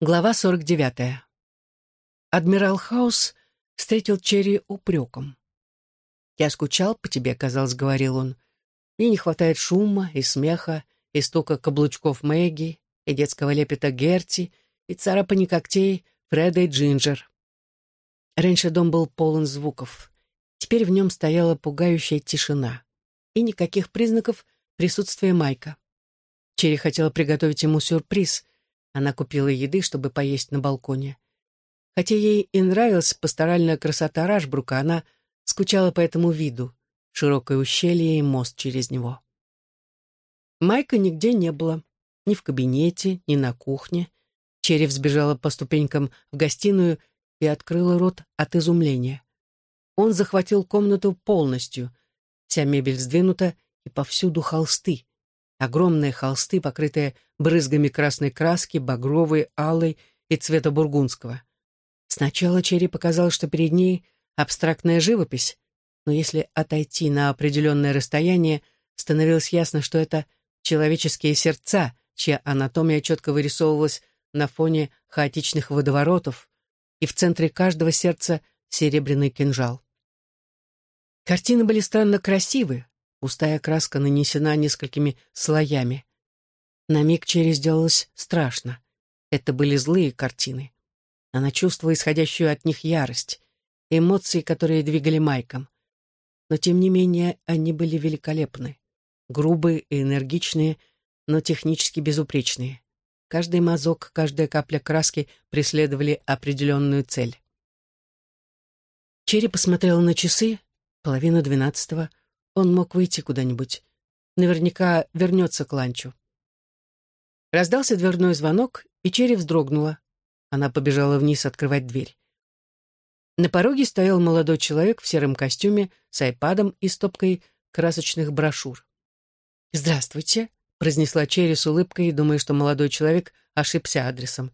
Глава 49. Адмирал Хаус встретил Черри упреком. «Я скучал по тебе», — казалось, говорил он. «Мне не хватает шума и смеха, и стука каблучков Мэгги, и детского лепета Герти, и царапани когтей Фреда и Джинджер». Раньше дом был полон звуков. Теперь в нем стояла пугающая тишина. И никаких признаков присутствия Майка. Черри хотела приготовить ему сюрприз — она купила еды, чтобы поесть на балконе. Хотя ей и нравилась пасторальная красота Рашбрука, она скучала по этому виду, широкое ущелье и мост через него. Майка нигде не было, ни в кабинете, ни на кухне. Черри взбежала по ступенькам в гостиную и открыла рот от изумления. Он захватил комнату полностью. Вся мебель сдвинута, и повсюду холсты. Огромные холсты, покрытые брызгами красной краски, багровой, алой и цвета бургундского. Сначала Черри показал, что перед ней абстрактная живопись, но если отойти на определенное расстояние, становилось ясно, что это человеческие сердца, чья анатомия четко вырисовывалась на фоне хаотичных водоворотов, и в центре каждого сердца серебряный кинжал. Картины были странно красивы, Пустая краска нанесена несколькими слоями. На миг Черри сделалось страшно. Это были злые картины. Она чувствовала исходящую от них ярость, эмоции, которые двигали Майком. Но, тем не менее, они были великолепны. Грубые и энергичные, но технически безупречные. Каждый мазок, каждая капля краски преследовали определенную цель. Черри посмотрела на часы, половина двенадцатого — он мог выйти куда-нибудь. Наверняка вернется к ланчу. Раздался дверной звонок, и Черри вздрогнула. Она побежала вниз открывать дверь. На пороге стоял молодой человек в сером костюме с айпадом и стопкой красочных брошюр. «Здравствуйте», — произнесла Черри с улыбкой, думая, что молодой человек ошибся адресом.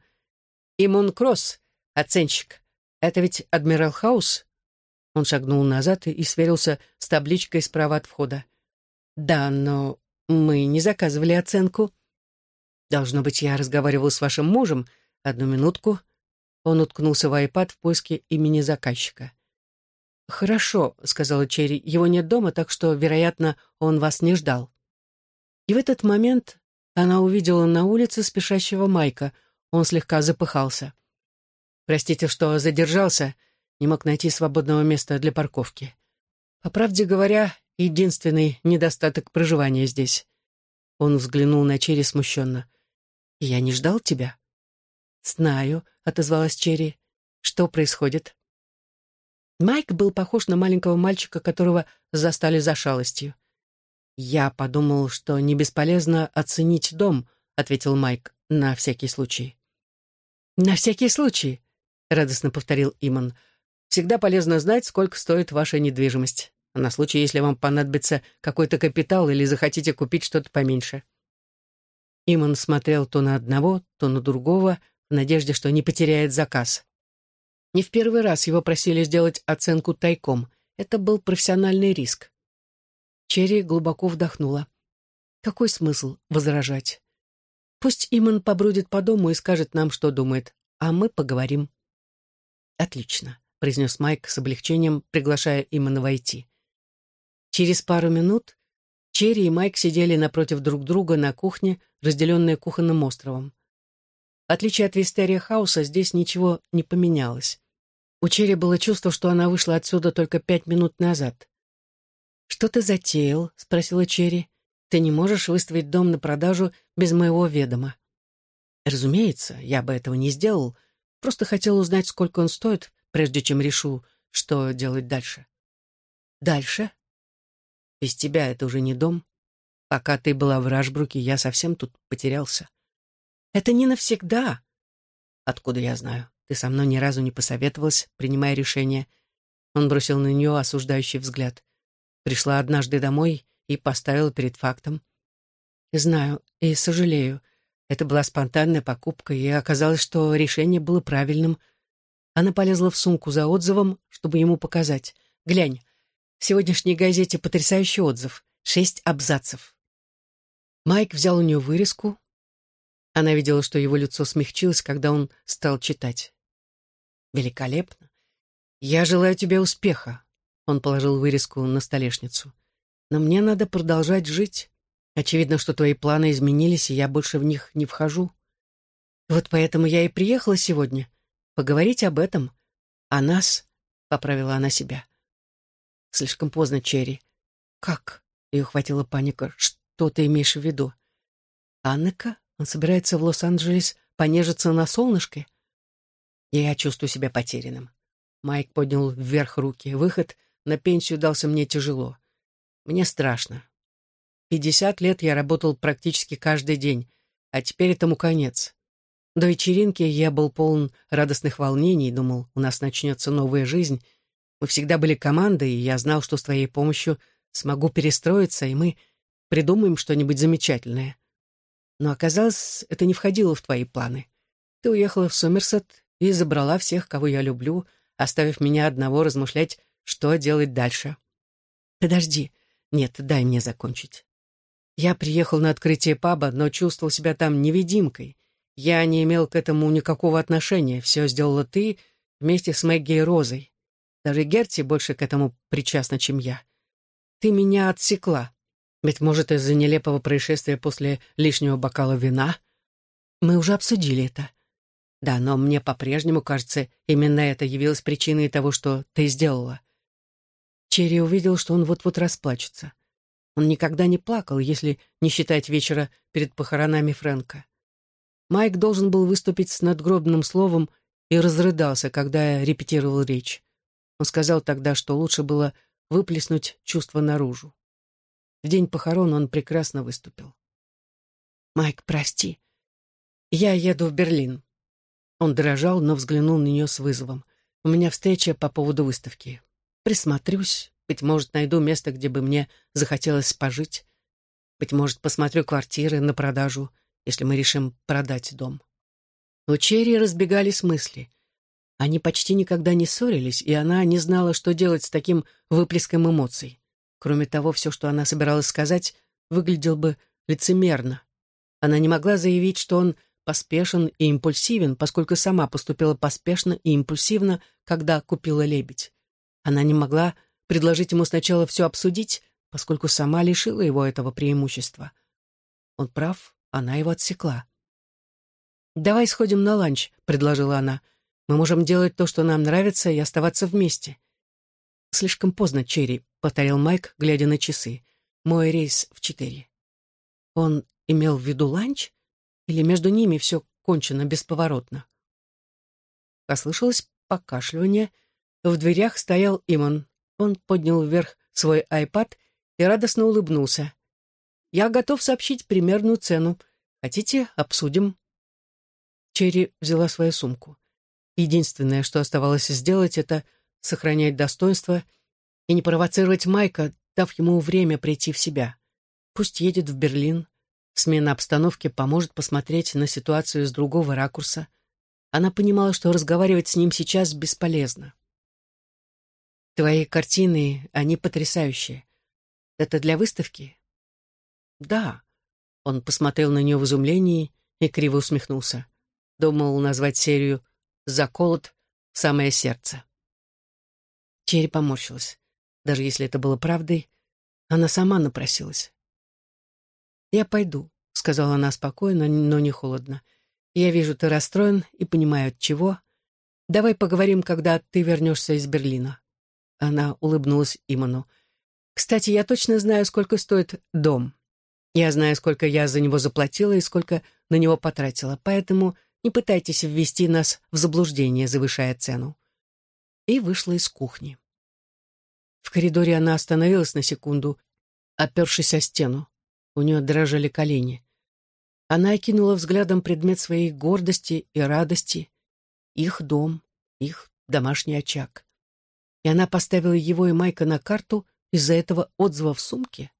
«Имун Кросс, оценщик. Это ведь Адмирал Хаус?» Он шагнул назад и сверился с табличкой справа от входа. «Да, но мы не заказывали оценку». «Должно быть, я разговаривал с вашим мужем. Одну минутку». Он уткнулся в айпад в поиске имени заказчика. «Хорошо», — сказала Черри, — «его нет дома, так что, вероятно, он вас не ждал». И в этот момент она увидела на улице спешащего Майка. Он слегка запыхался. «Простите, что задержался», не мог найти свободного места для парковки. По правде говоря, единственный недостаток проживания здесь. Он взглянул на Черри смущенно. «Я не ждал тебя?» «Знаю», — отозвалась Черри. «Что происходит?» Майк был похож на маленького мальчика, которого застали за шалостью. «Я подумал, что не бесполезно оценить дом», — ответил Майк, — «на всякий случай». «На всякий случай», — радостно повторил Иман. Всегда полезно знать, сколько стоит ваша недвижимость. На случай, если вам понадобится какой-то капитал или захотите купить что-то поменьше. Иман смотрел то на одного, то на другого, в надежде, что не потеряет заказ. Не в первый раз его просили сделать оценку тайком. Это был профессиональный риск. Черри глубоко вдохнула. Какой смысл возражать? Пусть Иман побродит по дому и скажет нам, что думает, а мы поговорим. Отлично произнес Майк с облегчением, приглашая Имана войти. Через пару минут Черри и Майк сидели напротив друг друга на кухне, разделенные кухонным островом. В отличие от Вистерия Хауса, здесь ничего не поменялось. У Черри было чувство, что она вышла отсюда только пять минут назад. «Что ты затеял?» — спросила Черри. «Ты не можешь выставить дом на продажу без моего ведома». «Разумеется, я бы этого не сделал. Просто хотел узнать, сколько он стоит, прежде чем решу, что делать дальше. Дальше? Без тебя это уже не дом. Пока ты была в Рашбруке, я совсем тут потерялся. Это не навсегда. Откуда я знаю? Ты со мной ни разу не посоветовалась, принимая решение. Он бросил на нее осуждающий взгляд. Пришла однажды домой и поставила перед фактом. Знаю и сожалею. Это была спонтанная покупка, и оказалось, что решение было правильным — она полезла в сумку за отзывом, чтобы ему показать. «Глянь, в сегодняшней газете потрясающий отзыв. Шесть абзацев». Майк взял у нее вырезку. Она видела, что его лицо смягчилось, когда он стал читать. «Великолепно. Я желаю тебе успеха», — он положил вырезку на столешницу. «Но мне надо продолжать жить. Очевидно, что твои планы изменились, и я больше в них не вхожу. Вот поэтому я и приехала сегодня. Поговорить об этом. О нас», — поправила она себя. «Слишком поздно, Черри. «Как?» — ее хватила паника. «Что ты имеешь в виду?» «Аннека? Он собирается в Лос-Анджелес понежиться на солнышке?» Я чувствую себя потерянным. Майк поднял вверх руки. Выход на пенсию дался мне тяжело. Мне страшно. Пятьдесят лет я работал практически каждый день, а теперь этому конец. До вечеринки я был полон радостных волнений, думал, у нас начнется новая жизнь. Мы всегда были командой, и я знал, что с твоей помощью смогу перестроиться, и мы придумаем что-нибудь замечательное. Но оказалось, это не входило в твои планы. Ты уехала в Сомерсет и забрала всех, кого я люблю, оставив меня одного размышлять, что делать дальше. Подожди. Нет, дай мне закончить. Я приехал на открытие паба, но чувствовал себя там невидимкой. Я не имел к этому никакого отношения. Все сделала ты вместе с Мэгги и Розой. Даже Герти больше к этому причастна, чем я. Ты меня отсекла. Ведь, может, из-за нелепого происшествия после лишнего бокала вина? Мы уже обсудили это. Да, но мне по-прежнему кажется, именно это явилось причиной того, что ты сделала. Черри увидел, что он вот-вот расплачется. Он никогда не плакал, если не считать вечера перед похоронами Фрэнка. Майк должен был выступить с надгробным словом и разрыдался, когда я репетировал речь. Он сказал тогда, что лучше было выплеснуть чувства наружу. В день похорон он прекрасно выступил. «Майк, прости. Я еду в Берлин». Он дрожал, но взглянул на нее с вызовом. «У меня встреча по поводу выставки. Присмотрюсь. Быть может, найду место, где бы мне захотелось пожить. Быть может, посмотрю квартиры на продажу, если мы решим продать дом». У Черри разбегались мысли. Они почти никогда не ссорились, и она не знала, что делать с таким выплеском эмоций. Кроме того, все, что она собиралась сказать, выглядело бы лицемерно. Она не могла заявить, что он поспешен и импульсивен, поскольку сама поступила поспешно и импульсивно, когда купила лебедь. Она не могла предложить ему сначала все обсудить, поскольку сама лишила его этого преимущества. Он прав, она его отсекла. «Давай сходим на ланч», — предложила она. Мы можем делать то, что нам нравится, и оставаться вместе. Слишком поздно, Черри, — повторил Майк, глядя на часы. Мой рейс в четыре. Он имел в виду ланч? Или между ними все кончено бесповоротно? Послышалось покашливание. В дверях стоял Имон. Он поднял вверх свой айпад и радостно улыбнулся. «Я готов сообщить примерную цену. Хотите, обсудим?» Черри взяла свою сумку. Единственное, что оставалось сделать, это сохранять достоинство и не провоцировать Майка, дав ему время прийти в себя. Пусть едет в Берлин. Смена обстановки поможет посмотреть на ситуацию с другого ракурса. Она понимала, что разговаривать с ним сейчас бесполезно. «Твои картины, они потрясающие. Это для выставки?» «Да». Он посмотрел на нее в изумлении и криво усмехнулся. Думал назвать серию заколот в самое сердце. Черри поморщилась. Даже если это было правдой, она сама напросилась. «Я пойду», — сказала она спокойно, но не холодно. «Я вижу, ты расстроен и понимаю, от чего. Давай поговорим, когда ты вернешься из Берлина». Она улыбнулась Иману. «Кстати, я точно знаю, сколько стоит дом. Я знаю, сколько я за него заплатила и сколько на него потратила, поэтому не пытайтесь ввести нас в заблуждение, завышая цену». И вышла из кухни. В коридоре она остановилась на секунду, опершись о стену. У нее дрожали колени. Она окинула взглядом предмет своей гордости и радости, их дом, их домашний очаг. И она поставила его и Майка на карту из-за этого отзыва в сумке.